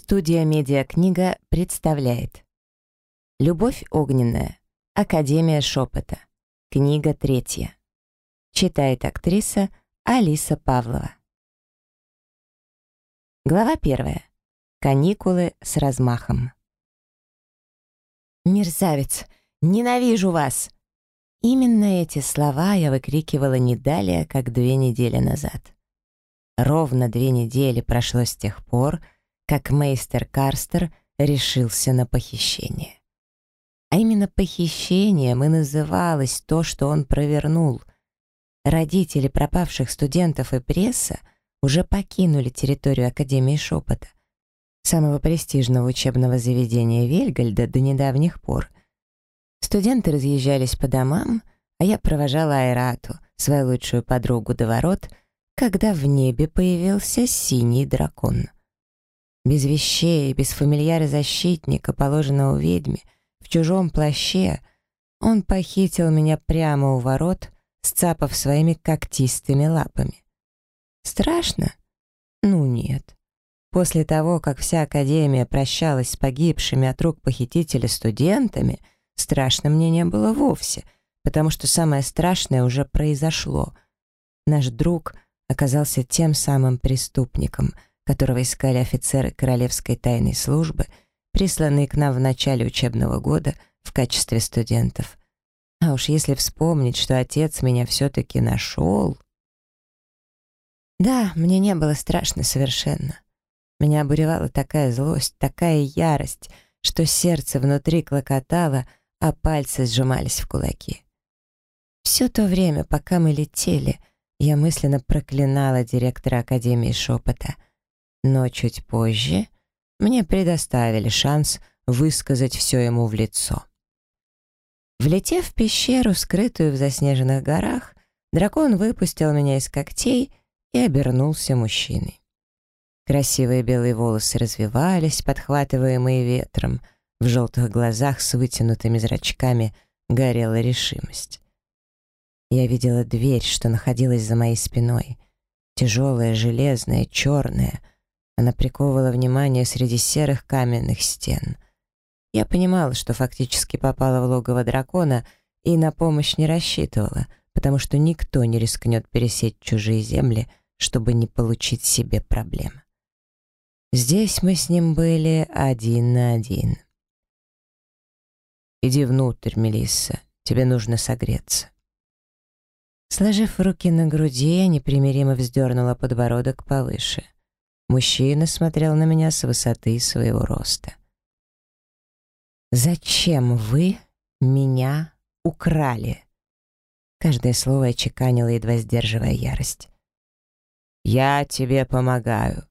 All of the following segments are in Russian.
Студия «Медиакнига» представляет «Любовь огненная. Академия шепота». Книга третья. Читает актриса Алиса Павлова. Глава первая. Каникулы с размахом. «Мерзавец! Ненавижу вас!» Именно эти слова я выкрикивала не далее, как две недели назад. Ровно две недели прошло с тех пор, как мейстер Карстер решился на похищение. А именно похищением и называлось то, что он провернул. Родители пропавших студентов и пресса уже покинули территорию Академии Шепота, самого престижного учебного заведения Вельгальда до недавних пор. Студенты разъезжались по домам, а я провожала Айрату, свою лучшую подругу до ворот, когда в небе появился синий дракон — без вещей, без фамильяра защитника, положенного ведьме, в чужом плаще, он похитил меня прямо у ворот, сцапав своими когтистыми лапами. Страшно? Ну нет. После того, как вся Академия прощалась с погибшими от рук похитителя студентами, страшно мне не было вовсе, потому что самое страшное уже произошло. Наш друг оказался тем самым преступником — которого искали офицеры Королевской тайной службы, присланные к нам в начале учебного года в качестве студентов. А уж если вспомнить, что отец меня все-таки нашел... Да, мне не было страшно совершенно. Меня обуревала такая злость, такая ярость, что сердце внутри клокотало, а пальцы сжимались в кулаки. Все то время, пока мы летели, я мысленно проклинала директора Академии Шепота — но чуть позже мне предоставили шанс высказать все ему в лицо. Влетев в пещеру, скрытую в заснеженных горах, дракон выпустил меня из когтей и обернулся мужчиной. Красивые белые волосы развивались, подхватываемые ветром. В желтых глазах с вытянутыми зрачками горела решимость. Я видела дверь, что находилась за моей спиной. Тяжелая, железная, черная — она приковывала внимание среди серых каменных стен. Я понимала, что фактически попала в логово дракона и на помощь не рассчитывала, потому что никто не рискнет пересечь чужие земли, чтобы не получить себе проблем. Здесь мы с ним были один на один. «Иди внутрь, Мелисса, тебе нужно согреться». Сложив руки на груди, я непримиримо вздернула подбородок повыше — Мужчина смотрел на меня с высоты своего роста. «Зачем вы меня украли?» Каждое слово я чеканила, едва сдерживая ярость. «Я тебе помогаю».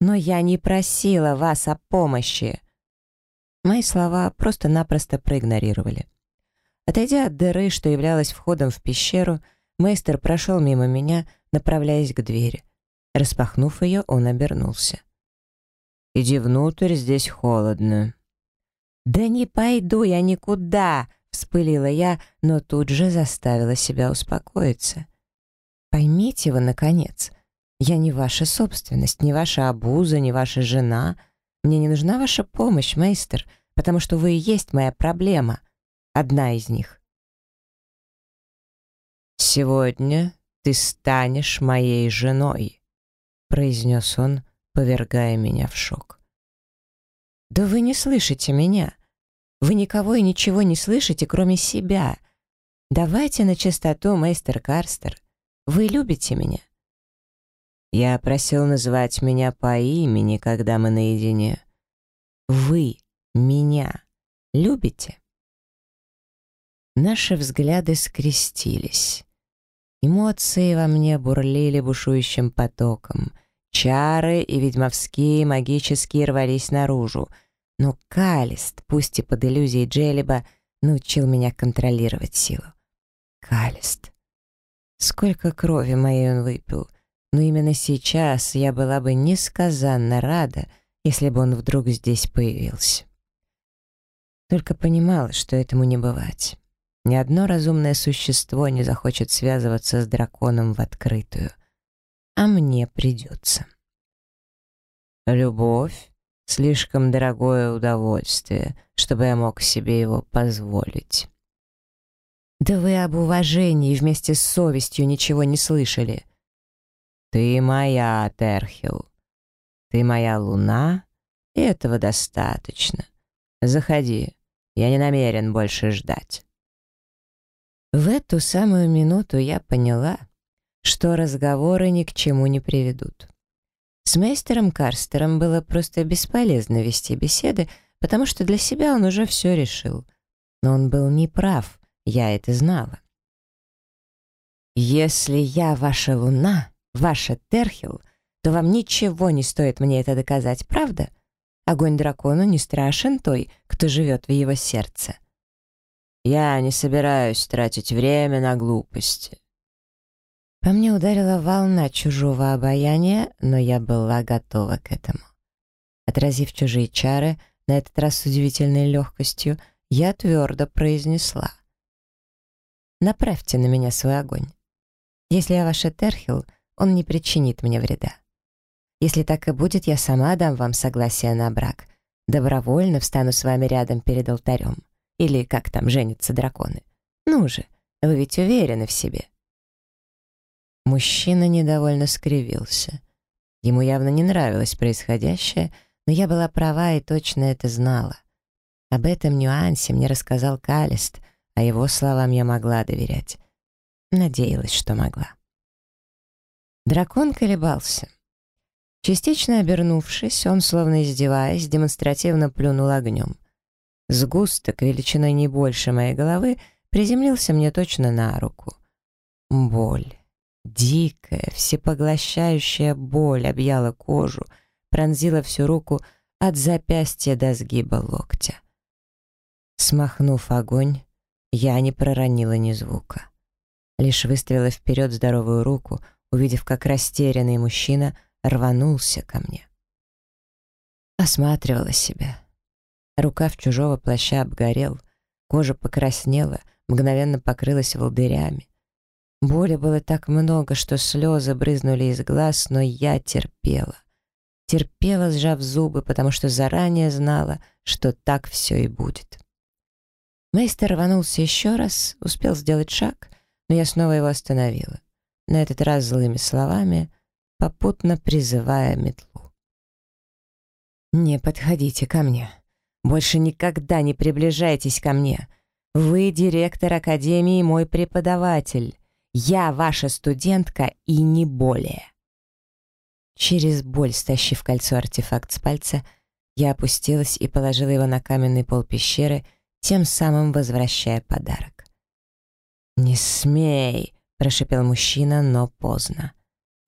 «Но я не просила вас о помощи». Мои слова просто-напросто проигнорировали. Отойдя от дыры, что являлась входом в пещеру, мейстер прошел мимо меня, направляясь к двери. Распахнув ее, он обернулся. «Иди внутрь, здесь холодно». «Да не пойду я никуда!» — вспылила я, но тут же заставила себя успокоиться. «Поймите вы, наконец, я не ваша собственность, не ваша обуза, не ваша жена. Мне не нужна ваша помощь, мейстер, потому что вы и есть моя проблема. Одна из них». «Сегодня ты станешь моей женой», — произнес он, повергая меня в шок. «Да вы не слышите меня. Вы никого и ничего не слышите, кроме себя. Давайте на чистоту, мейстер Карстер. Вы любите меня?» Я просил называть меня по имени, когда мы наедине. «Вы меня любите?» Наши взгляды скрестились. Эмоции во мне бурлили бушующим потоком. Чары и ведьмовские, магические рвались наружу. Но Калист, пусть и под иллюзией Джелеба, научил меня контролировать силу. Калист. Сколько крови моей он выпил. Но именно сейчас я была бы несказанно рада, если бы он вдруг здесь появился. Только понимала, что этому не бывать. Ни одно разумное существо не захочет связываться с драконом в открытую. А мне придется. «Любовь Слишком дорогое удовольствие, чтобы я мог себе его позволить. Да вы об уважении вместе с совестью ничего не слышали. Ты моя, Терхил. Ты моя луна, и этого достаточно. Заходи, я не намерен больше ждать. В эту самую минуту я поняла, что разговоры ни к чему не приведут. С мейстером Карстером было просто бесполезно вести беседы, потому что для себя он уже все решил. Но он был неправ, я это знала. «Если я ваша луна, ваша Терхил, то вам ничего не стоит мне это доказать, правда? Огонь дракону не страшен той, кто живет в его сердце». «Я не собираюсь тратить время на глупости. По мне ударила волна чужого обаяния, но я была готова к этому. Отразив чужие чары, на этот раз с удивительной легкостью, я твердо произнесла. «Направьте на меня свой огонь. Если я ваша Терхил, он не причинит мне вреда. Если так и будет, я сама дам вам согласие на брак. Добровольно встану с вами рядом перед алтарем. Или как там женятся драконы. Ну же, вы ведь уверены в себе». Мужчина недовольно скривился. Ему явно не нравилось происходящее, но я была права и точно это знала. Об этом нюансе мне рассказал Калист, а его словам я могла доверять. Надеялась, что могла. Дракон колебался. Частично обернувшись, он, словно издеваясь, демонстративно плюнул огнем. Сгусток, величиной не больше моей головы, приземлился мне точно на руку. Боль. Дикая, всепоглощающая боль объяла кожу, пронзила всю руку от запястья до сгиба локтя. Смахнув огонь, я не проронила ни звука. Лишь выставила вперед здоровую руку, увидев, как растерянный мужчина рванулся ко мне. Осматривала себя. Рукав чужого плаща обгорел, кожа покраснела, мгновенно покрылась волдырями. Боли было так много, что слезы брызнули из глаз, но я терпела. Терпела, сжав зубы, потому что заранее знала, что так все и будет. Мейстер рванулся еще раз, успел сделать шаг, но я снова его остановила. На этот раз злыми словами, попутно призывая метлу. «Не подходите ко мне. Больше никогда не приближайтесь ко мне. Вы директор Академии мой преподаватель. Я ваша студентка и не более. Через боль, стащив кольцо артефакт с пальца, я опустилась и положила его на каменный пол пещеры, тем самым возвращая подарок. «Не смей!» — прошипел мужчина, но поздно.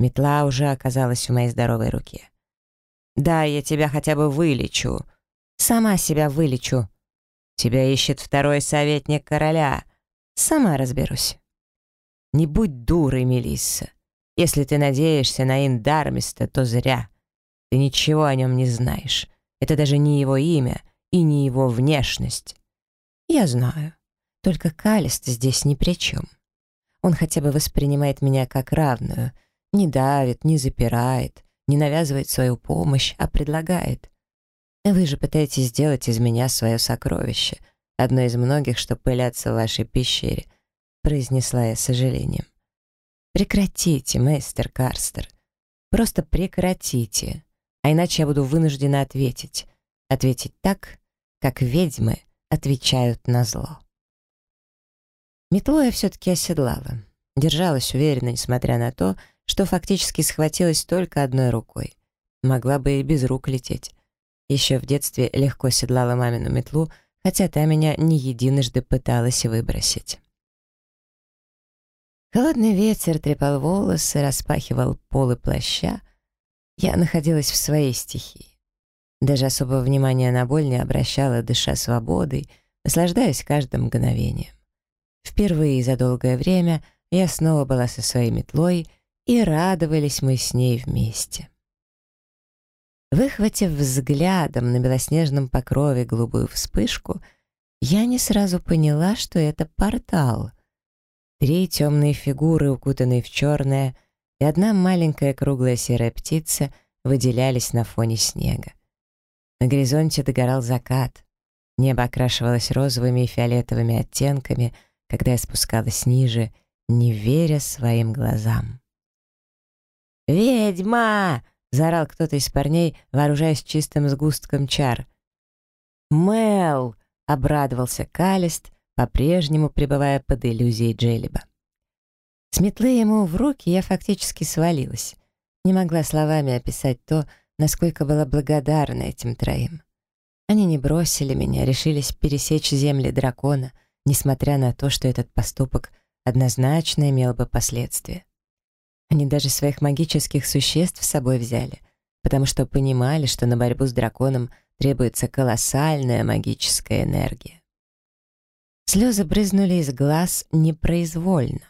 Метла уже оказалась в моей здоровой руке. «Да, я тебя хотя бы вылечу. Сама себя вылечу. Тебя ищет второй советник короля. Сама разберусь». Не будь дурой, Мелисса. Если ты надеешься на Индармиста, то зря. Ты ничего о нем не знаешь. Это даже не его имя и не его внешность. Я знаю. Только Калист здесь ни при чем. Он хотя бы воспринимает меня как равную, не давит, не запирает, не навязывает свою помощь, а предлагает. Вы же пытаетесь сделать из меня свое сокровище, одно из многих, что пылятся в вашей пещере — произнесла я с сожалением. «Прекратите, мастер Карстер. Просто прекратите, а иначе я буду вынуждена ответить. Ответить так, как ведьмы отвечают на зло». Метло я все-таки оседлала. Держалась уверенно, несмотря на то, что фактически схватилась только одной рукой. Могла бы и без рук лететь. Еще в детстве легко седлала мамину метлу, хотя та меня не единожды пыталась выбросить. Холодный ветер трепал волосы, распахивал полы плаща. Я находилась в своей стихии. Даже особого внимания на боль не обращала, дыша свободой, наслаждаясь каждым мгновением. Впервые за долгое время я снова была со своей метлой, и радовались мы с ней вместе. Выхватив взглядом на белоснежном покрове голубую вспышку, я не сразу поняла, что это портал — Три темные фигуры, укутанные в черное, и одна маленькая круглая серая птица выделялись на фоне снега. На горизонте догорал закат. Небо окрашивалось розовыми и фиолетовыми оттенками, когда я спускалась ниже, не веря своим глазам. «Ведьма!» — заорал кто-то из парней, вооружаясь чистым сгустком чар. «Мел!» — обрадовался Калист, по-прежнему пребывая под иллюзией Джелеба. С метлы ему в руки я фактически свалилась. Не могла словами описать то, насколько была благодарна этим троим. Они не бросили меня, решились пересечь земли дракона, несмотря на то, что этот поступок однозначно имел бы последствия. Они даже своих магических существ с собой взяли, потому что понимали, что на борьбу с драконом требуется колоссальная магическая энергия. Слезы брызнули из глаз непроизвольно.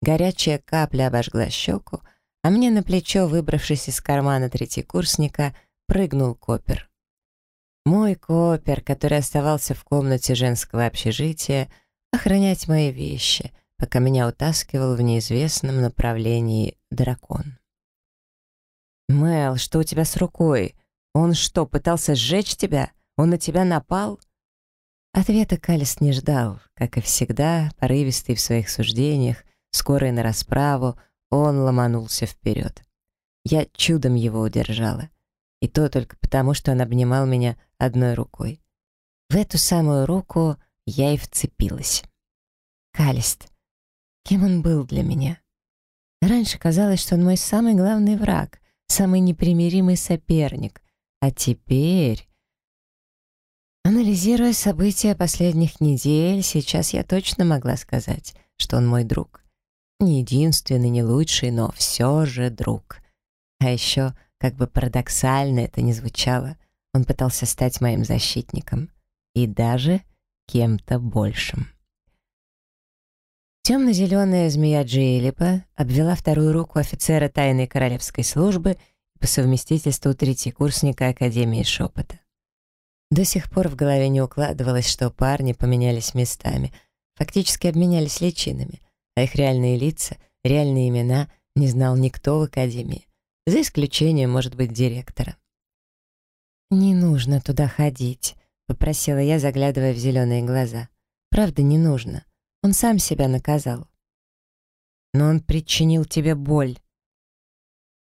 Горячая капля обожгла щеку, а мне на плечо, выбравшись из кармана третьекурсника, прыгнул Копер. Мой Копер, который оставался в комнате женского общежития, охранять мои вещи, пока меня утаскивал в неизвестном направлении дракон. «Мэл, что у тебя с рукой? Он что, пытался сжечь тебя? Он на тебя напал?» Ответа Калис не ждал, как и всегда, порывистый в своих суждениях, скорый на расправу, он ломанулся вперед. Я чудом его удержала. И то только потому, что он обнимал меня одной рукой. В эту самую руку я и вцепилась. Калист. Кем он был для меня? Раньше казалось, что он мой самый главный враг, самый непримиримый соперник. А теперь... Анализируя события последних недель, сейчас я точно могла сказать, что он мой друг. Не единственный, не лучший, но все же друг. А еще, как бы парадоксально это ни звучало, он пытался стать моим защитником. И даже кем-то большим. Темно-зеленая змея Джейлипа обвела вторую руку офицера тайной королевской службы по совместительству третьекурсника Академии Шепота. До сих пор в голове не укладывалось, что парни поменялись местами, фактически обменялись личинами, а их реальные лица, реальные имена не знал никто в академии, за исключением, может быть, директора. «Не нужно туда ходить», — попросила я, заглядывая в зеленые глаза. «Правда, не нужно. Он сам себя наказал». «Но он причинил тебе боль»,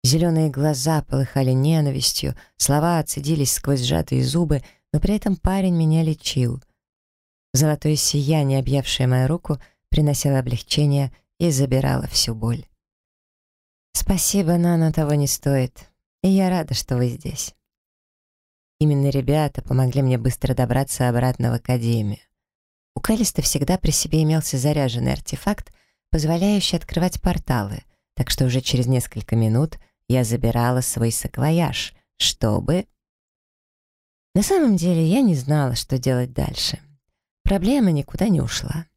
Зеленые глаза полыхали ненавистью, слова отцедились сквозь сжатые зубы, но при этом парень меня лечил. Золотое сияние, объявшее мою руку, приносило облегчение и забирало всю боль. «Спасибо, но того не стоит, и я рада, что вы здесь». Именно ребята помогли мне быстро добраться обратно в академию. У Калиста всегда при себе имелся заряженный артефакт, позволяющий открывать порталы, так что уже через несколько минут я забирала свой саквояж, чтобы на самом деле я не знала, что делать дальше. Проблема никуда не ушла.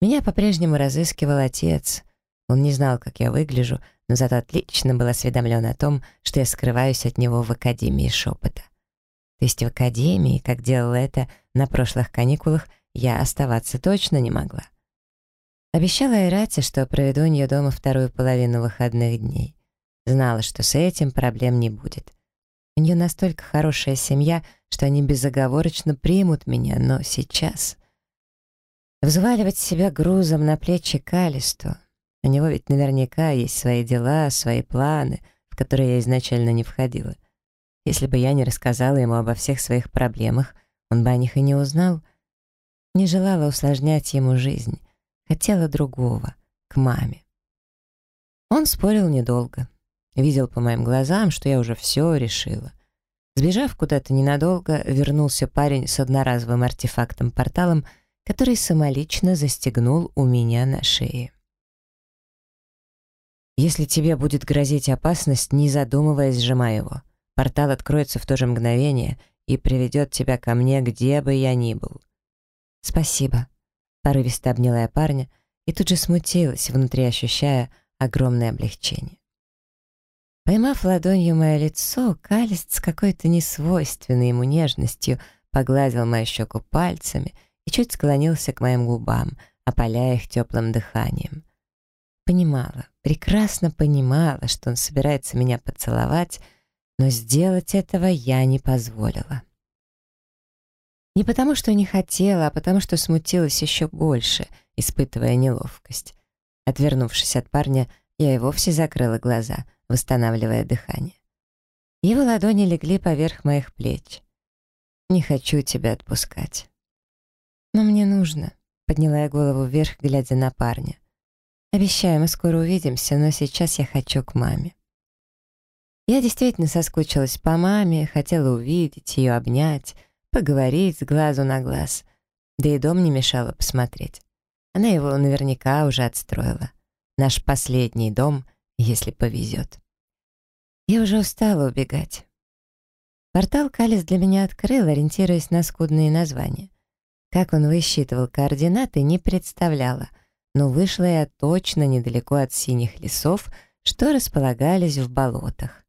Меня по-прежнему разыскивал отец. Он не знал, как я выгляжу, но зато отлично был осведомлен о том, что я скрываюсь от него в Академии шепота. То есть в Академии, как делала это на прошлых каникулах, я оставаться точно не могла. Обещала Айрате, что проведу у нее дома вторую половину выходных дней. Знала, что с этим проблем не будет. У нее настолько хорошая семья, что они безоговорочно примут меня, но сейчас... Взваливать себя грузом на плечи Калисту. У него ведь наверняка есть свои дела, свои планы, в которые я изначально не входила. Если бы я не рассказала ему обо всех своих проблемах, он бы о них и не узнал. Не желала усложнять ему жизнь. Хотела другого, к маме. Он спорил недолго. Видел по моим глазам, что я уже все решила. Сбежав куда-то ненадолго, вернулся парень с одноразовым артефактом-порталом, который самолично застегнул у меня на шее. «Если тебе будет грозить опасность, не задумываясь, сжимай его. Портал откроется в то же мгновение и приведет тебя ко мне, где бы я ни был». «Спасибо», — порывисто обняла я парня и тут же смутилась, внутри ощущая огромное облегчение. Поймав ладонью мое лицо, Калист с какой-то несвойственной ему нежностью погладил мою щеку пальцами и чуть склонился к моим губам, опаляя их теплым дыханием. Понимала, прекрасно понимала, что он собирается меня поцеловать, но сделать этого я не позволила. Не потому, что не хотела, а потому, что смутилась еще больше, испытывая неловкость. Отвернувшись от парня, я и вовсе закрыла глаза, восстанавливая дыхание. Его ладони легли поверх моих плеч. «Не хочу тебя отпускать». «Но мне нужно», — подняла я голову вверх, глядя на парня. «Обещаю, мы скоро увидимся, но сейчас я хочу к маме». Я действительно соскучилась по маме, хотела увидеть ее, обнять, поговорить с глазу на глаз. Да и дом не мешало посмотреть. Она его наверняка уже отстроила. Наш последний дом, если повезет. Я уже устала убегать. Портал Калис для меня открыл, ориентируясь на скудные названия. Как он высчитывал координаты, не представляла, но вышла я точно недалеко от синих лесов, что располагались в болотах.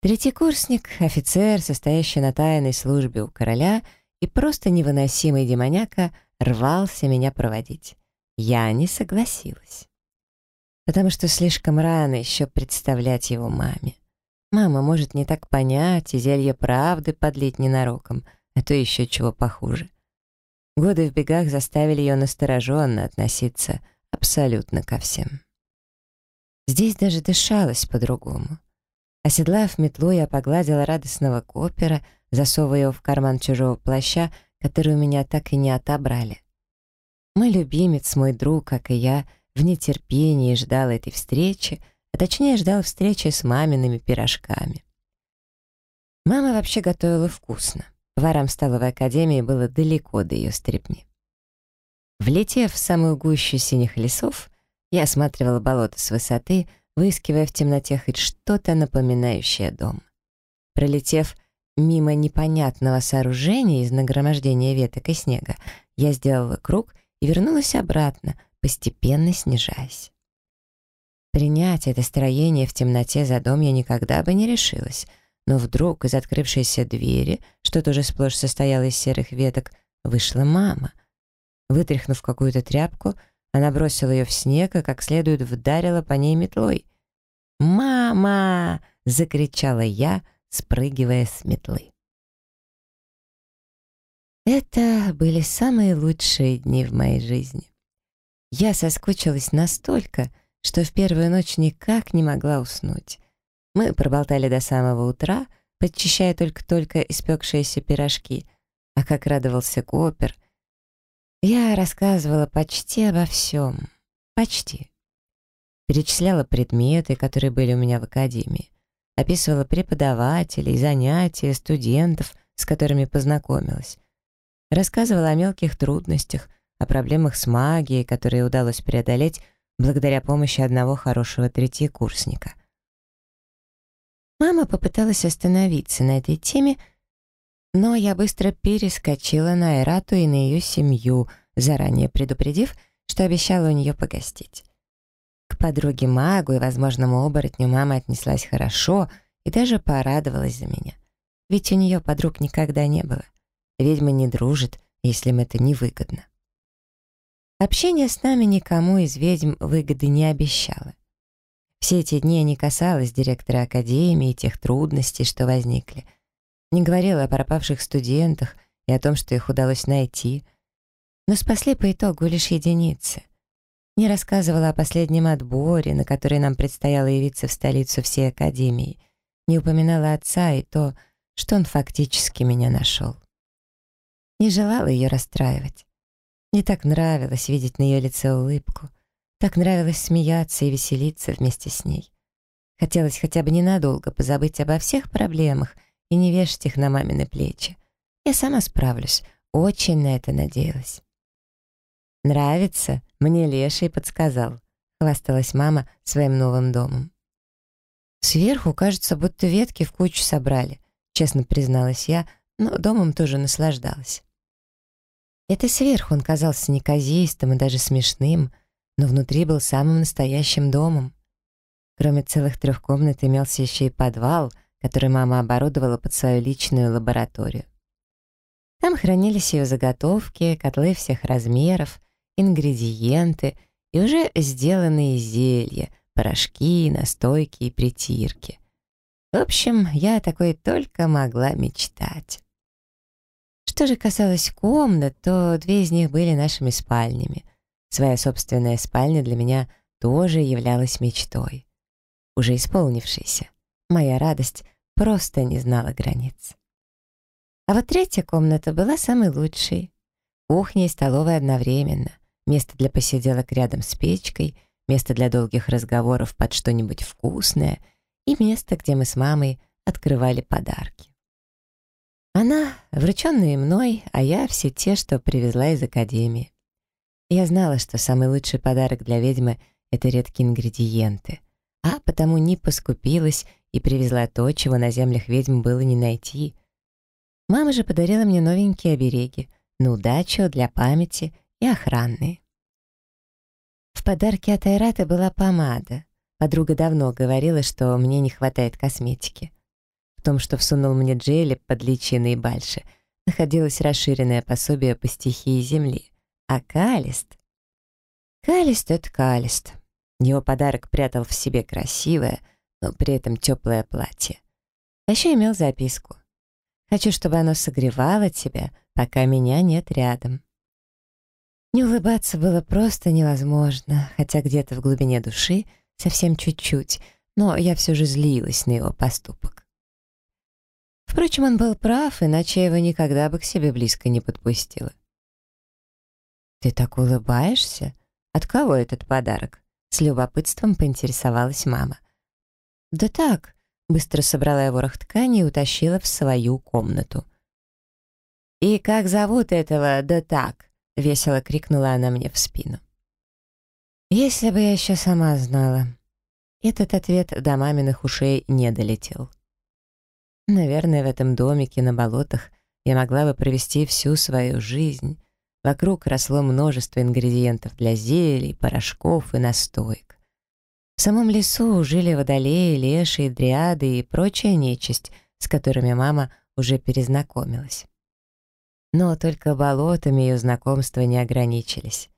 Третий курсник, офицер, состоящий на тайной службе у короля и просто невыносимый демоняка, рвался меня проводить. Я не согласилась. Потому что слишком рано еще представлять его маме. Мама может не так понять и зелье правды подлить ненароком, а то еще чего похуже. Годы в бегах заставили ее настороженно относиться абсолютно ко всем. Здесь даже дышалось по-другому. Оседлав метлу, я погладила радостного копера, засовывая его в карман чужого плаща, который у меня так и не отобрали. Мой любимец, мой друг, как и я, в нетерпении ждал этой встречи, а точнее ждал встречи с мамиными пирожками. Мама вообще готовила вкусно. Поварам столовой академии было далеко до ее стрепни. Влетев в самую гущу синих лесов, я осматривала болото с высоты, выискивая в темноте хоть что-то напоминающее дом. Пролетев мимо непонятного сооружения из нагромождения веток и снега, я сделала круг и вернулась обратно, постепенно снижаясь. Принять это строение в темноте за дом я никогда бы не решилась, но вдруг из открывшейся двери, что тоже сплошь состояло из серых веток, вышла мама. Вытряхнув какую-то тряпку, она бросила ее в снег и как следует вдарила по ней метлой. «Мама!» — закричала я, спрыгивая с метлы. Это были самые лучшие дни в моей жизни. Я соскучилась настолько, что в первую ночь никак не могла уснуть. Мы проболтали до самого утра, подчищая только-только испекшиеся пирожки, а как радовался Копер. Я рассказывала почти обо всем. Почти. Перечисляла предметы, которые были у меня в академии. Описывала преподавателей, занятия, студентов, с которыми познакомилась. Рассказывала о мелких трудностях, о проблемах с магией, которые удалось преодолеть благодаря помощи одного хорошего третьекурсника. Мама попыталась остановиться на этой теме, но я быстро перескочила на Эрату и на ее семью, заранее предупредив, что обещала у нее погостить. К подруге магу и возможному оборотню мама отнеслась хорошо и даже порадовалась за меня. Ведь у нее подруг никогда не было. Ведьма не дружит, если им это невыгодно. Общение с нами никому из ведьм выгоды не обещало. Все эти дни я не касалась директора академии и тех трудностей, что возникли. Не говорила о пропавших студентах и о том, что их удалось найти. Но спасли по итогу лишь единицы не рассказывала о последнем отборе, на который нам предстояло явиться в столицу всей Академии, не упоминала отца и то, что он фактически меня нашел. Не желала ее расстраивать. Мне так нравилось видеть на ее лице улыбку, так нравилось смеяться и веселиться вместе с ней. Хотелось хотя бы ненадолго позабыть обо всех проблемах и не вешать их на мамины плечи. Я сама справлюсь, очень на это надеялась. «Нравится?» — мне Леший подсказал. Хвасталась мама своим новым домом. «Сверху, кажется, будто ветки в кучу собрали», — честно призналась я, но домом тоже наслаждалась. Это сверху он казался неказистым и даже смешным, но внутри был самым настоящим домом. Кроме целых трех комнат имелся еще и подвал, который мама оборудовала под свою личную лабораторию. Там хранились ее заготовки, котлы всех размеров, ингредиенты и уже сделанные зелья, порошки, настойки и притирки. В общем, я такой только могла мечтать. Что же касалось комнат, то две из них были нашими спальнями. Своя собственная спальня для меня тоже являлась мечтой. Уже исполнившейся. Моя радость просто не знала границ. А вот третья комната была самой лучшей. Кухня и столовая одновременно. Место для посиделок рядом с печкой, место для долгих разговоров под что-нибудь вкусное и место, где мы с мамой открывали подарки. Она, врученные мной, а я все те, что привезла из академии. Я знала, что самый лучший подарок для ведьмы — это редкие ингредиенты, а потому не поскупилась и привезла то, чего на землях ведьм было не найти. Мама же подарила мне новенькие обереги, на удачу, для памяти и охранные. В подарке от Айрата была помада. Подруга давно говорила, что мне не хватает косметики. В том, что всунул мне Джейли под личиной Бальши, находилось расширенное пособие по стихии Земли. А Калист... Калист — это Калист. Его подарок прятал в себе красивое, но при этом теплое платье. А еще имел записку. «Хочу, чтобы оно согревало тебя, пока меня нет рядом». Не улыбаться было просто невозможно, хотя где-то в глубине души совсем чуть-чуть, но я все же злилась на его поступок. Впрочем, он был прав, иначе я его никогда бы к себе близко не подпустила. «Ты так улыбаешься? От кого этот подарок?» С любопытством поинтересовалась мама. «Да так», — быстро собрала я ворох ткани и утащила в свою комнату. «И как зовут этого «да так»?» — весело крикнула она мне в спину. «Если бы я еще сама знала». Этот ответ до маминых ушей не долетел. Наверное, в этом домике на болотах я могла бы провести всю свою жизнь. Вокруг росло множество ингредиентов для зелий, порошков и настоек. В самом лесу жили водолеи, леши, дриады и прочая нечисть, с которыми мама уже перезнакомилась. Но только болотами ее знакомства не ограничились.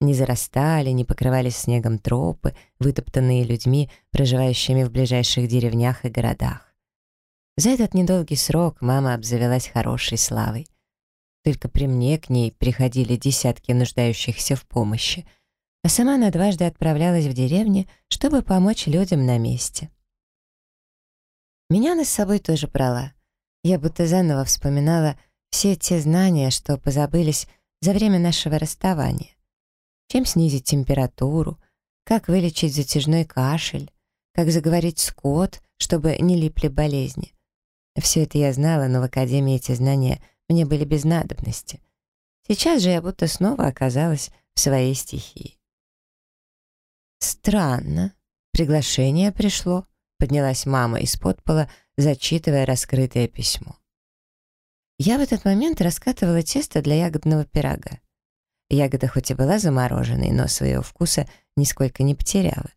Не зарастали, не покрывались снегом тропы, вытоптанные людьми, проживающими в ближайших деревнях и городах. За этот недолгий срок мама обзавелась хорошей славой. Только при мне к ней приходили десятки нуждающихся в помощи, а сама она дважды отправлялась в деревню, чтобы помочь людям на месте. Меня она с собой тоже брала. Я будто заново вспоминала все те знания, что позабылись за время нашего расставания. Чем снизить температуру, как вылечить затяжной кашель, как заговорить скот, чтобы не липли болезни. Все это я знала, но в академии эти знания мне были без надобности. Сейчас же я будто снова оказалась в своей стихии. «Странно. Приглашение пришло», — поднялась мама из-под пола, зачитывая раскрытое письмо. Я в этот момент раскатывала тесто для ягодного пирога. Ягода хоть и была замороженной, но своего вкуса нисколько не потеряла.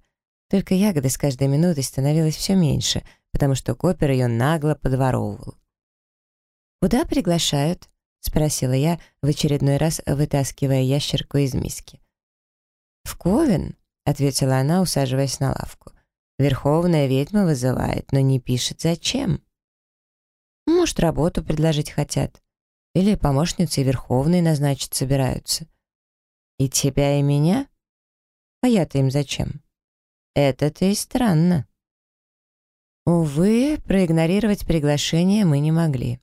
Только ягоды с каждой минутой становилось все меньше — потому что Копер ее нагло подворовывал. «Куда приглашают?» — спросила я, в очередной раз вытаскивая ящерку из миски. «В Ковен», — ответила она, усаживаясь на лавку. «Верховная ведьма вызывает, но не пишет, зачем». «Может, работу предложить хотят. Или помощницей Верховной назначить собираются. И тебя, и меня? А я-то им зачем? Это-то и странно». Увы, проигнорировать приглашение мы не могли.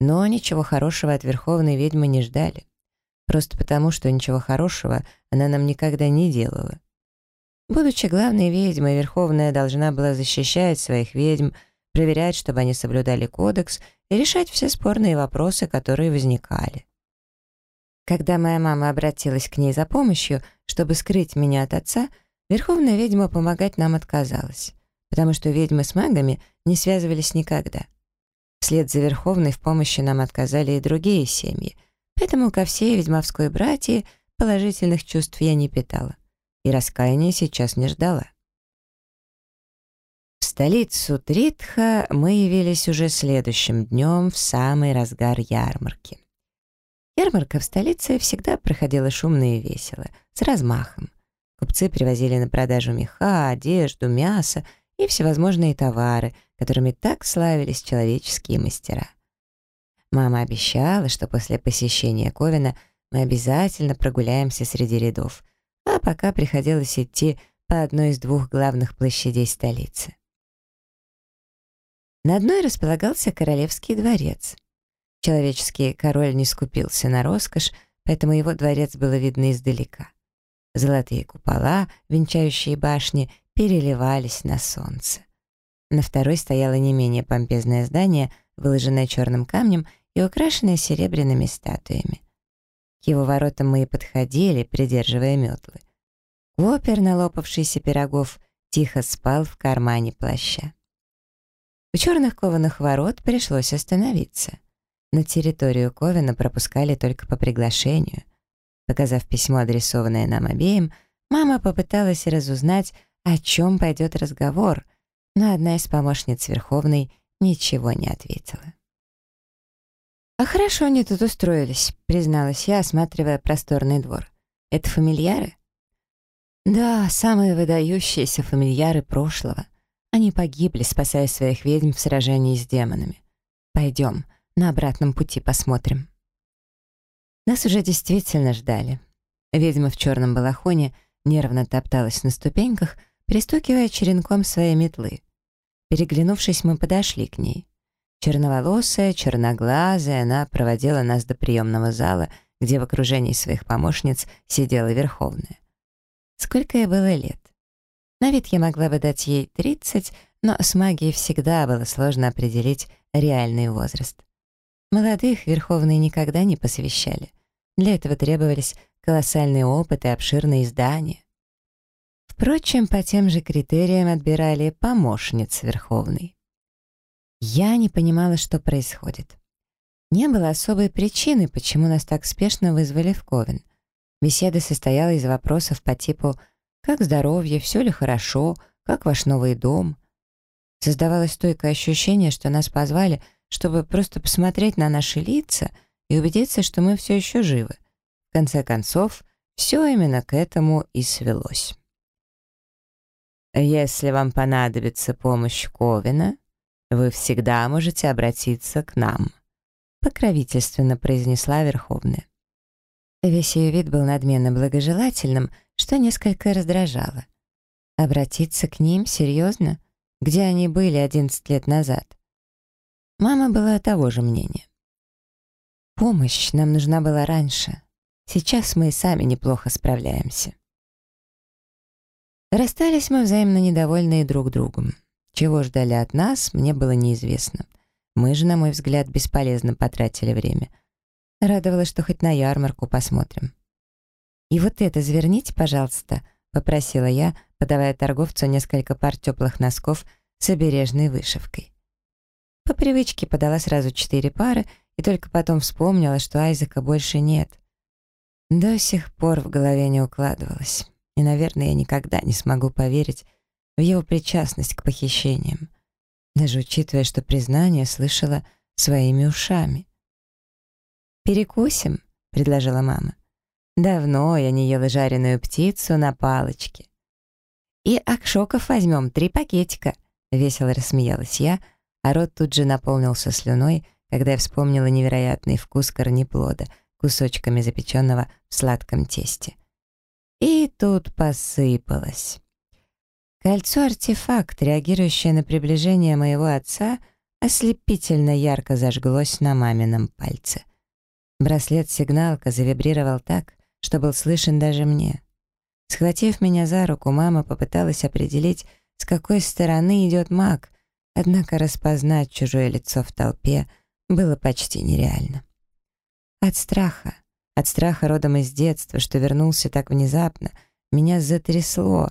Но ничего хорошего от Верховной ведьмы не ждали. Просто потому, что ничего хорошего она нам никогда не делала. Будучи главной ведьмой, Верховная должна была защищать своих ведьм, проверять, чтобы они соблюдали кодекс и решать все спорные вопросы, которые возникали. Когда моя мама обратилась к ней за помощью, чтобы скрыть меня от отца, Верховная ведьма помогать нам отказалась потому что ведьмы с магами не связывались никогда. Вслед за Верховной в помощи нам отказали и другие семьи, поэтому ко всей ведьмовской братьи положительных чувств я не питала и раскаяния сейчас не ждала. В столицу Тритха мы явились уже следующим днем в самый разгар ярмарки. Ярмарка в столице всегда проходила шумно и весело, с размахом. Купцы привозили на продажу меха, одежду, мясо и всевозможные товары, которыми так славились человеческие мастера. Мама обещала, что после посещения Ковина мы обязательно прогуляемся среди рядов, а пока приходилось идти по одной из двух главных площадей столицы. На одной располагался королевский дворец. Человеческий король не скупился на роскошь, поэтому его дворец было видно издалека. Золотые купола, венчающие башни, переливались на солнце. На второй стояло не менее помпезное здание, выложенное черным камнем и украшенное серебряными статуями. К его воротам мы и подходили, придерживая метлы. Клопер, налопавшийся пирогов, тихо спал в кармане плаща. У черных кованых ворот пришлось остановиться. На территорию Ковина пропускали только по приглашению. Показав письмо, адресованное нам обеим, мама попыталась разузнать, о чем пойдет разговор, но одна из помощниц Верховной ничего не ответила. «А хорошо они тут устроились», — призналась я, осматривая просторный двор. «Это фамильяры?» «Да, самые выдающиеся фамильяры прошлого. Они погибли, спасая своих ведьм в сражении с демонами. Пойдем, на обратном пути посмотрим. Нас уже действительно ждали. Ведьма в черном балахоне нервно топталась на ступеньках, пристукивая черенком своей метлы. Переглянувшись, мы подошли к ней. Черноволосая, черноглазая, она проводила нас до приемного зала, где в окружении своих помощниц сидела Верховная. Сколько ей было лет? На вид я могла бы дать ей 30, но с магией всегда было сложно определить реальный возраст. Молодых Верховные никогда не посвящали. Для этого требовались колоссальный опыт и обширные издания. Впрочем, по тем же критериям отбирали помощниц Верховной. Я не понимала, что происходит. Не было особой причины, почему нас так спешно вызвали в Ковен. Беседа состояла из вопросов по типу «Как здоровье? Все ли хорошо? Как ваш новый дом?» Создавалось стойкое ощущение, что нас позвали — чтобы просто посмотреть на наши лица и убедиться, что мы все еще живы. В конце концов, все именно к этому и свелось. Если вам понадобится помощь Ковина, вы всегда можете обратиться к нам, покровительственно произнесла Верховная. Весь ее вид был надменно благожелательным, что несколько раздражало. Обратиться к ним? Серьезно? Где они были 11 лет назад? Мама была того же мнения. Помощь нам нужна была раньше. Сейчас мы и сами неплохо справляемся. Расстались мы взаимно недовольные друг другом. Чего ждали от нас, мне было неизвестно. Мы же, на мой взгляд, бесполезно потратили время. Радовалась, что хоть на ярмарку посмотрим. «И вот это заверните, пожалуйста», — попросила я, подавая торговцу несколько пар теплых носков с обережной вышивкой. По привычке подала сразу четыре пары и только потом вспомнила, что Айзека больше нет. До сих пор в голове не укладывалось. И, наверное, я никогда не смогу поверить в его причастность к похищениям, даже учитывая, что признание слышала своими ушами. «Перекусим», — предложила мама. «Давно я не ела жареную птицу на палочке». «И акшоков возьмем, три пакетика», — весело рассмеялась я, — а рот тут же наполнился слюной, когда я вспомнила невероятный вкус корнеплода, кусочками запеченного в сладком тесте. И тут посыпалось. Кольцо-артефакт, реагирующее на приближение моего отца, ослепительно ярко зажглось на мамином пальце. Браслет-сигналка завибрировал так, что был слышен даже мне. Схватив меня за руку, мама попыталась определить, с какой стороны идет маг, Однако распознать чужое лицо в толпе было почти нереально. От страха, от страха родом из детства, что вернулся так внезапно, меня затрясло,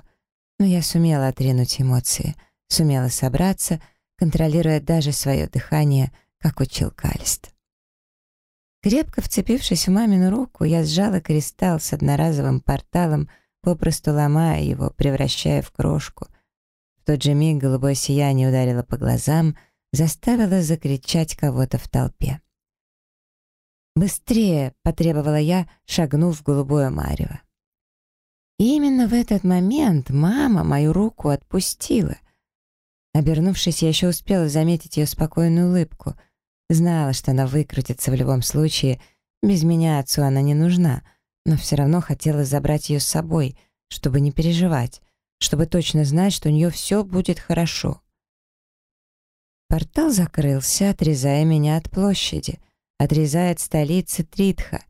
но я сумела отринуть эмоции, сумела собраться, контролируя даже свое дыхание, как учил Калист. Крепко вцепившись в мамину руку, я сжала кристалл с одноразовым порталом, попросту ломая его, превращая в крошку. В тот же миг голубое сияние ударило по глазам, заставило закричать кого-то в толпе. «Быстрее!» — потребовала я, шагнув в голубое марево. И именно в этот момент мама мою руку отпустила. Обернувшись, я еще успела заметить ее спокойную улыбку. Знала, что она выкрутится в любом случае. Без меня отцу она не нужна, но все равно хотела забрать ее с собой, чтобы не переживать, чтобы точно знать, что у нее все будет хорошо. Портал закрылся, отрезая меня от площади, отрезая от столицы Тритха.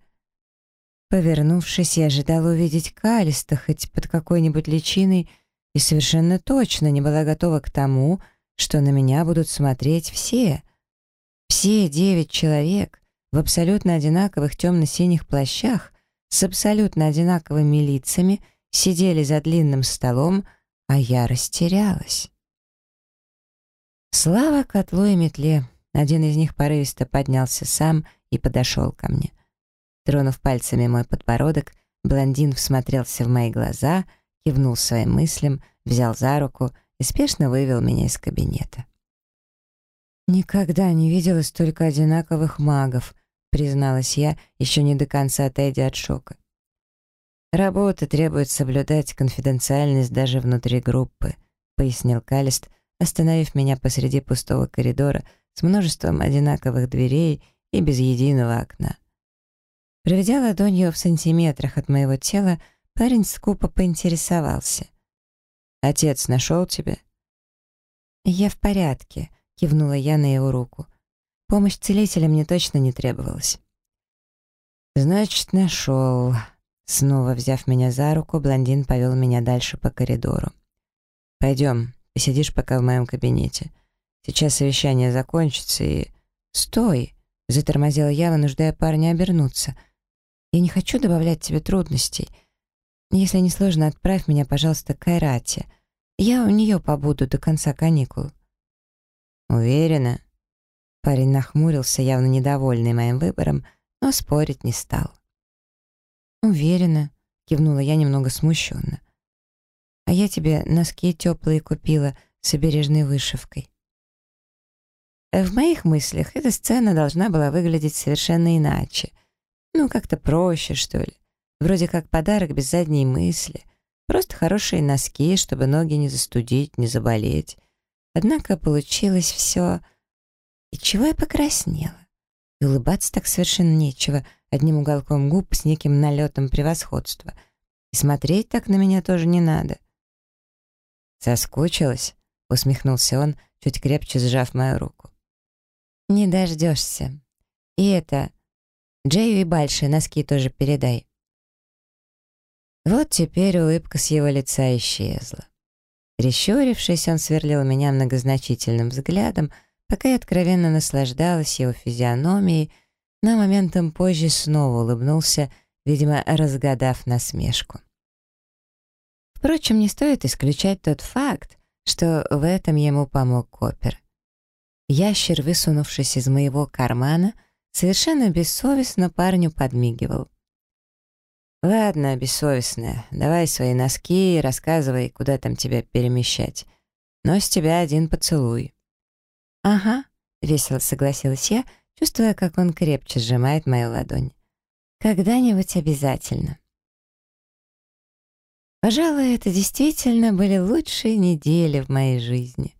Повернувшись, я ожидала увидеть Калиста хоть под какой-нибудь личиной и совершенно точно не была готова к тому, что на меня будут смотреть все. Все девять человек в абсолютно одинаковых темно-синих плащах с абсолютно одинаковыми лицами сидели за длинным столом, а я растерялась. Слава котлу и метле. Один из них порывисто поднялся сам и подошел ко мне. Тронув пальцами мой подбородок, блондин всмотрелся в мои глаза, кивнул своим мыслям, взял за руку и спешно вывел меня из кабинета. «Никогда не видела столько одинаковых магов», призналась я, еще не до конца отойдя от шока. «Работа требует соблюдать конфиденциальность даже внутри группы», пояснил Калист, остановив меня посреди пустого коридора с множеством одинаковых дверей и без единого окна. Проведя ладонью в сантиметрах от моего тела, парень скупо поинтересовался. «Отец нашел тебя?» «Я в порядке», — кивнула я на его руку. «Помощь целителя мне точно не требовалась». «Значит, нашел». Снова взяв меня за руку, блондин повел меня дальше по коридору. «Пойдем, ты сидишь пока в моем кабинете. Сейчас совещание закончится и...» «Стой!» — затормозила я, вынуждая парня обернуться. «Я не хочу добавлять тебе трудностей. Если не сложно, отправь меня, пожалуйста, к Кайрате. Я у нее побуду до конца каникул». «Уверена?» Парень нахмурился, явно недовольный моим выбором, но спорить не стал. «Уверена», — кивнула я немного смущенно. А я тебе носки теплые купила с обережной вышивкой. В моих мыслях эта сцена должна была выглядеть совершенно иначе. Ну, как-то проще, что ли. Вроде как подарок без задней мысли. Просто хорошие носки, чтобы ноги не застудить, не заболеть. Однако получилось все... И чего я покраснела? И улыбаться так совершенно нечего, одним уголком губ с неким налетом превосходства. И смотреть так на меня тоже не надо. «Соскучилась?» — усмехнулся он, чуть крепче сжав мою руку. «Не дождешься. И это... Джею и Большие носки тоже передай». Вот теперь улыбка с его лица исчезла. Прищурившись, он сверлил меня многозначительным взглядом, пока я откровенно наслаждалась его физиономией, но моментом позже снова улыбнулся, видимо, разгадав насмешку. Впрочем, не стоит исключать тот факт, что в этом ему помог Копер. Ящер, высунувшись из моего кармана, совершенно бессовестно парню подмигивал. «Ладно, бессовестная, давай свои носки и рассказывай, куда там тебя перемещать. Но с тебя один поцелуй». «Ага», — весело согласилась я, чувствуя, как он крепче сжимает мою ладонь. «Когда-нибудь обязательно». Пожалуй, это действительно были лучшие недели в моей жизни.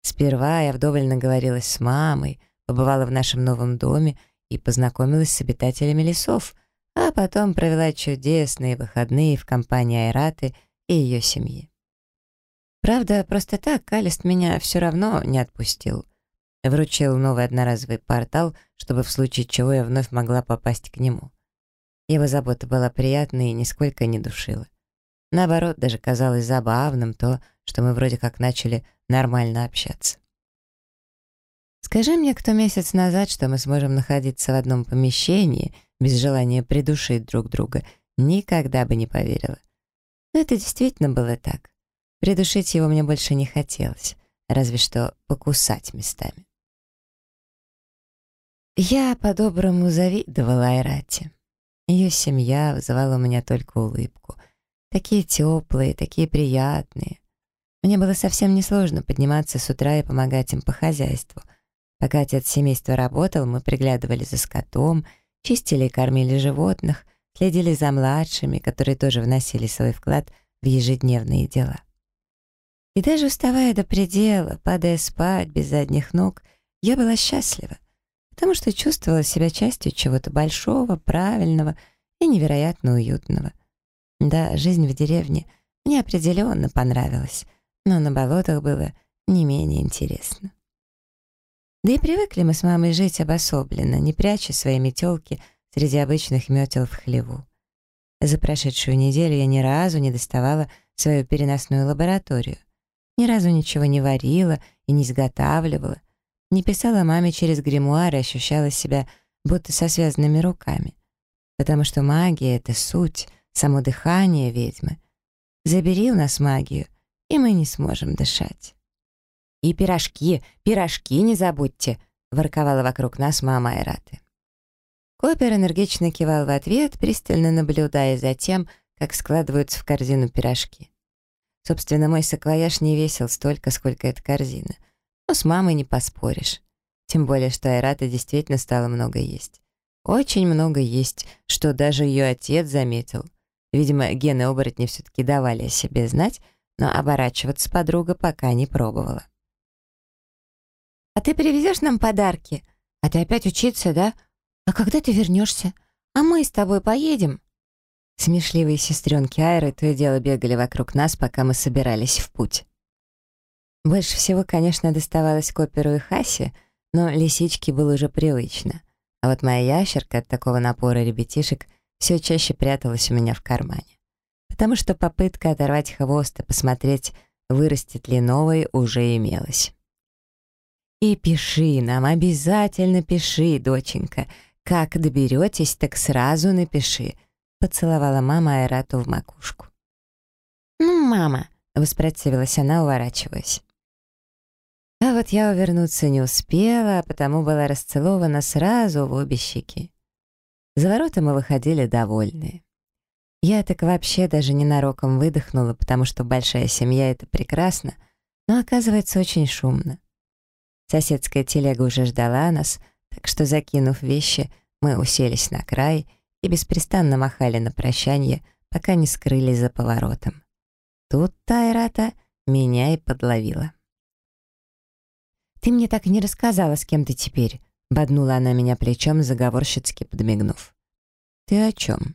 Сперва я вдоволь наговорилась с мамой, побывала в нашем новом доме и познакомилась с обитателями лесов, а потом провела чудесные выходные в компании Айраты и ее семьи. Правда, просто так Калист меня все равно не отпустил. Вручил новый одноразовый портал, чтобы в случае чего я вновь могла попасть к нему. Его забота была приятной и нисколько не душила. Наоборот, даже казалось забавным то, что мы вроде как начали нормально общаться. Скажи мне кто месяц назад, что мы сможем находиться в одном помещении без желания придушить друг друга, никогда бы не поверила. Но это действительно было так. Придушить его мне больше не хотелось, разве что покусать местами. Я по-доброму завидовала Айрате. Ее семья вызывала у меня только улыбку — Такие теплые, такие приятные. Мне было совсем несложно подниматься с утра и помогать им по хозяйству. Пока отец семейства работал, мы приглядывали за скотом, чистили и кормили животных, следили за младшими, которые тоже вносили свой вклад в ежедневные дела. И даже уставая до предела, падая спать без задних ног, я была счастлива, потому что чувствовала себя частью чего-то большого, правильного и невероятно уютного. Да, жизнь в деревне мне определенно понравилась, но на болотах было не менее интересно. Да и привыкли мы с мамой жить обособленно, не пряча свои метелки среди обычных метел в хлеву. За прошедшую неделю я ни разу не доставала свою переносную лабораторию. Ни разу ничего не варила и не изготавливала. Не писала маме через гримуар и ощущала себя будто со связанными руками. Потому что магия — это суть, само дыхание ведьмы. Забери у нас магию, и мы не сможем дышать. «И пирожки, пирожки не забудьте!» — ворковала вокруг нас мама Айраты. Копер энергично кивал в ответ, пристально наблюдая за тем, как складываются в корзину пирожки. Собственно, мой саквояж не весил столько, сколько эта корзина. Но с мамой не поспоришь. Тем более, что Айрата действительно стала много есть. Очень много есть, что даже ее отец заметил. Видимо, гены оборотни все-таки давали о себе знать, но оборачиваться подруга пока не пробовала. «А ты привезешь нам подарки? А ты опять учиться, да? А когда ты вернешься? А мы с тобой поедем?» Смешливые сестренки Айры то и дело бегали вокруг нас, пока мы собирались в путь. Больше всего, конечно, доставалось Копперу и Хасе, но лисичке было уже привычно. А вот моя ящерка от такого напора ребятишек все чаще пряталась у меня в кармане. Потому что попытка оторвать хвост и посмотреть, вырастет ли новый, уже имелась. «И пиши нам, обязательно пиши, доченька. Как доберетесь, так сразу напиши», поцеловала мама Айрату в макушку. «Ну, мама», — воспротивилась она, уворачиваясь. А вот я увернуться не успела, а потому была расцелована сразу в обе щеки. За ворота мы выходили довольные. Я так вообще даже ненароком выдохнула, потому что большая семья — это прекрасно, но оказывается очень шумно. Соседская телега уже ждала нас, так что, закинув вещи, мы уселись на край — и беспрестанно махали на прощание, пока не скрылись за поворотом. Тут Тайрата меня и подловила. «Ты мне так и не рассказала, с кем ты теперь», — боднула она меня плечом, заговорщицки подмигнув. «Ты о чем?»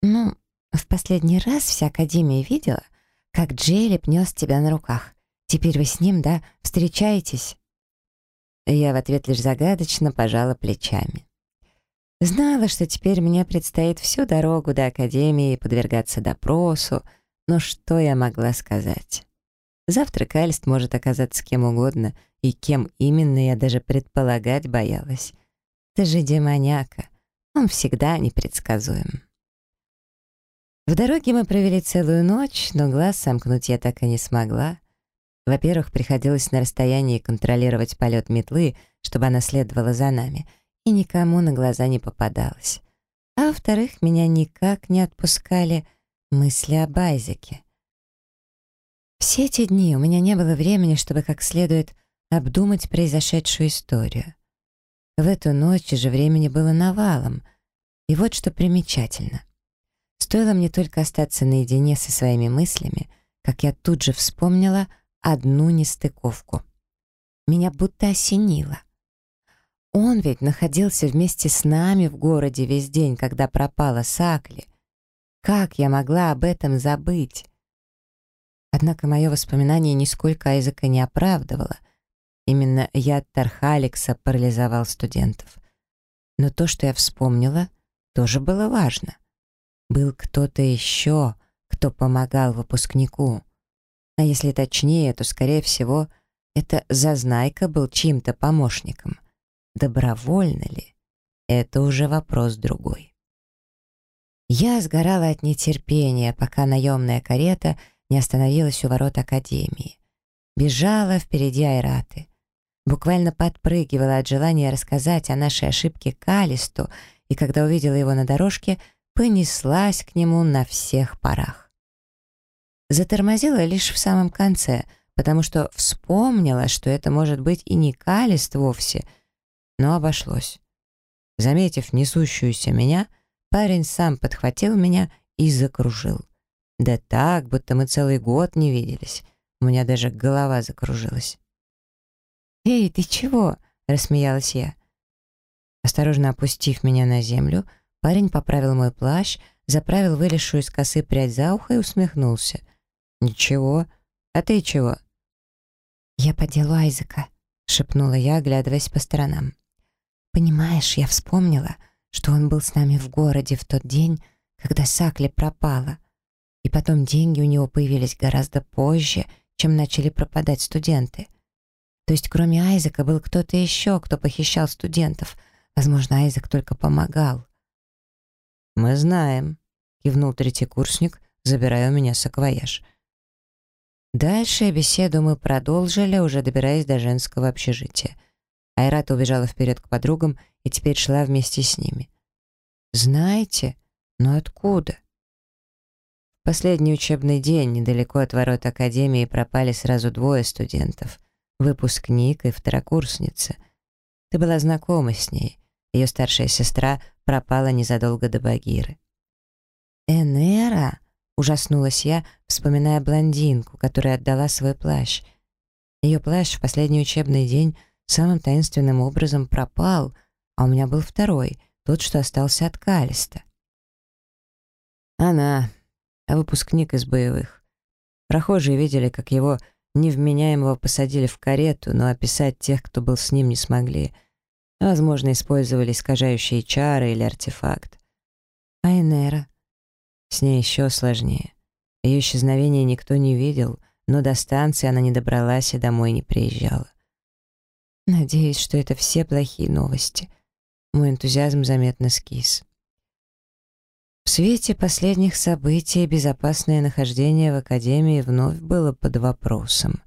«Ну, в последний раз вся Академия видела, как Джейлип нес тебя на руках. Теперь вы с ним, да, встречаетесь?» Я в ответ лишь загадочно пожала плечами. Знала, что теперь мне предстоит всю дорогу до Академии подвергаться допросу, но что я могла сказать? Завтра Кальст может оказаться кем угодно, и кем именно я даже предполагать боялась. Ты же демоняка, он всегда непредсказуем. В дороге мы провели целую ночь, но глаз сомкнуть я так и не смогла. Во-первых, приходилось на расстоянии контролировать полет метлы, чтобы она следовала за нами — и никому на глаза не попадалось. А во-вторых, меня никак не отпускали мысли об Айзеке. Все эти дни у меня не было времени, чтобы как следует обдумать произошедшую историю. В эту ночь же времени было навалом. И вот что примечательно. Стоило мне только остаться наедине со своими мыслями, как я тут же вспомнила одну нестыковку. Меня будто осенило. Он ведь находился вместе с нами в городе весь день, когда пропала Сакли. Как я могла об этом забыть? Однако мое воспоминание нисколько Айзека не оправдывало. Именно яд Тархаликса парализовал студентов. Но то, что я вспомнила, тоже было важно. Был кто-то еще, кто помогал выпускнику. А если точнее, то, скорее всего, это Зазнайка был чьим-то помощником — Добровольно ли? Это уже вопрос другой. Я сгорала от нетерпения, пока наемная карета не остановилась у ворот Академии. Бежала впереди Айраты. Буквально подпрыгивала от желания рассказать о нашей ошибке Калисту, и когда увидела его на дорожке, понеслась к нему на всех парах. Затормозила лишь в самом конце, потому что вспомнила, что это может быть и не Калист вовсе — но обошлось. Заметив несущуюся меня, парень сам подхватил меня и закружил. Да так, будто мы целый год не виделись. У меня даже голова закружилась. «Эй, ты чего?» — рассмеялась я. Осторожно опустив меня на землю, парень поправил мой плащ, заправил вылезшую из косы прядь за ухо и усмехнулся. «Ничего. А ты чего?» «Я по делу Айзека», — шепнула я, оглядываясь по сторонам. «Понимаешь, я вспомнила, что он был с нами в городе в тот день, когда Сакли пропала. И потом деньги у него появились гораздо позже, чем начали пропадать студенты. То есть кроме Айзека был кто-то еще, кто похищал студентов. Возможно, Айзек только помогал. «Мы знаем», — кивнул третий курсник, забирая у меня саквояж. Дальше беседу мы продолжили, уже добираясь до женского общежития. Айрата убежала вперед к подругам и теперь шла вместе с ними. «Знаете? Но откуда?» В последний учебный день недалеко от ворот Академии пропали сразу двое студентов. Выпускник и второкурсница. Ты была знакома с ней. Ее старшая сестра пропала незадолго до Багиры. «Энера?» — ужаснулась я, вспоминая блондинку, которая отдала свой плащ. Ее плащ в последний учебный день самым таинственным образом пропал, а у меня был второй, тот, что остался от Калиста. Она, выпускник из боевых. Прохожие видели, как его невменяемого посадили в карету, но описать тех, кто был с ним, не смогли. Возможно, использовали искажающие чары или артефакт. А Энера? С ней еще сложнее. Ее исчезновение никто не видел, но до станции она не добралась и домой не приезжала. Надеюсь, что это все плохие новости. Мой энтузиазм заметно скис. В свете последних событий безопасное нахождение в Академии вновь было под вопросом.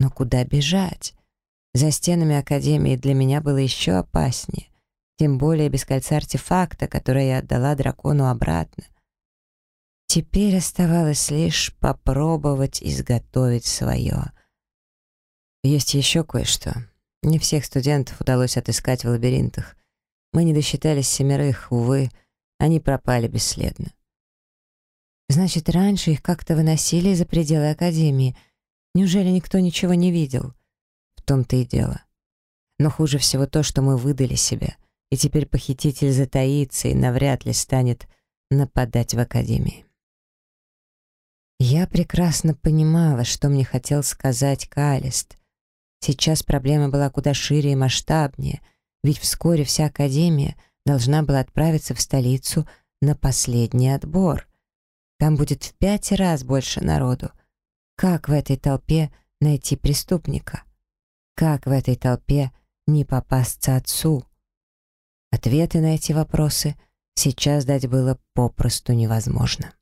Но куда бежать? За стенами Академии для меня было еще опаснее, тем более без кольца артефакта, которое я отдала дракону обратно. Теперь оставалось лишь попробовать изготовить свое. Есть еще кое-что. Не всех студентов удалось отыскать в лабиринтах. Мы не досчитались семерых, увы, — они пропали бесследно. Значит, раньше их как-то выносили за пределы Академии. Неужели никто ничего не видел? В том-то и дело. Но хуже всего то, что мы выдали себя, и теперь похититель затаится и навряд ли станет нападать в Академии. Я прекрасно понимала, что мне хотел сказать Калист. Сейчас проблема была куда шире и масштабнее, ведь вскоре вся Академия — должна была отправиться в столицу на последний отбор. Там будет в пять раз больше народу. Как в этой толпе найти преступника? Как в этой толпе не попасться отцу? Ответы на эти вопросы сейчас дать было попросту невозможно.